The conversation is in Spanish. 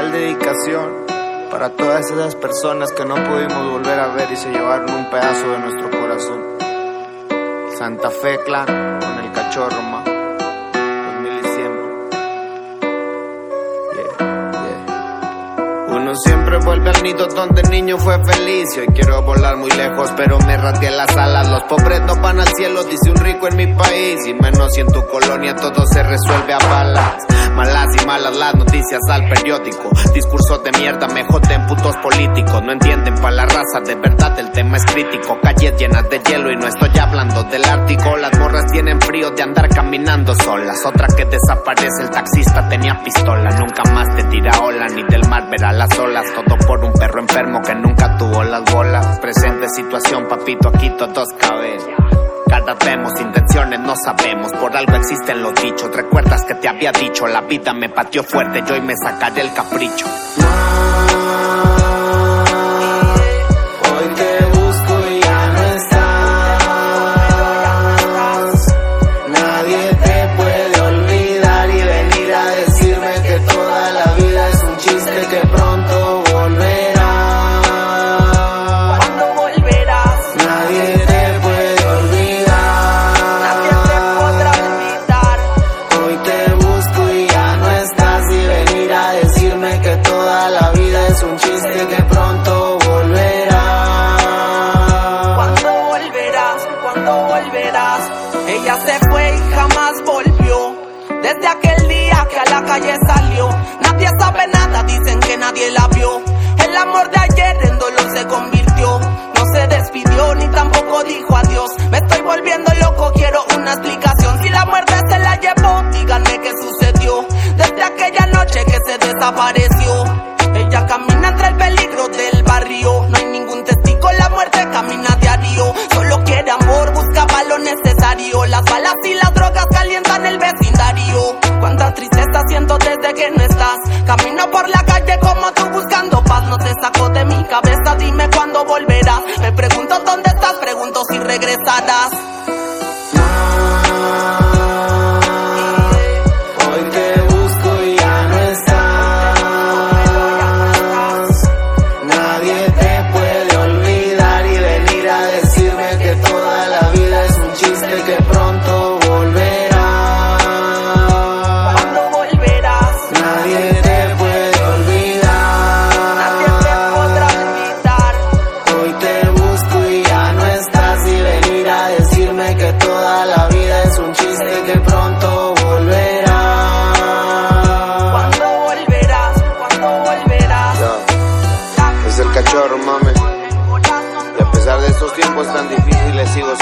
dedicación para todas esas personas que no pudimos volver a ver y se llevaron un pedazo de nuestro corazón. Santa Fe Clan con el cachorro, ma. Siempre vuelve al nido donde el niño fue feliz. Hoy quiero volar muy lejos, pero me rateé las alas. Los pobres no van al cielo, dice un rico en mi país. Y menos si en tu colonia todo se resuelve a balas. Malas y malas las noticias al periódico. Discursos de mierda, me joden putos políticos. No entienden pa' la raza, de verdad el tema es crítico. Calles llenas de hielo y no estoy hablando del Ártico. Las morras tienen frío de andar caminando solas. Otra que desaparece, el taxista tenía pistola. Nunca más te tira ola, ni del mar verá las olas. Todo por un perro enfermo que nunca tuvo las bolas. Presente situación, papito, aquí todos caben. Cada vemos intenciones, no sabemos, por algo existen los dichos. Recuerdas que te había dicho, la vida me pateó fuerte, yo hoy me sacaré el capricho. Es un chiste que pronto volverá. ¿Cuándo volverás? ¿Cuándo volverás? Ella se fue y jamás volvió. Desde aquel día que a la calle salió, nadie sabe nada, dicen que nadie la vio. El amor de ayer en dolor se convirtió. No se despidió ni tampoco dijo adiós. Me estoy volviendo loco, quiero una explicación. Si la muerte se la llevó, díganme qué sucedió. Desde aquella noche que se desapareció. Siento desde que no estás. Camino por la calle como tú buscando paz. No te saco de mi cabeza, dime cuándo volverás. Me pregunto dónde estás, pregunto si regresarás. Hoy te mame. Y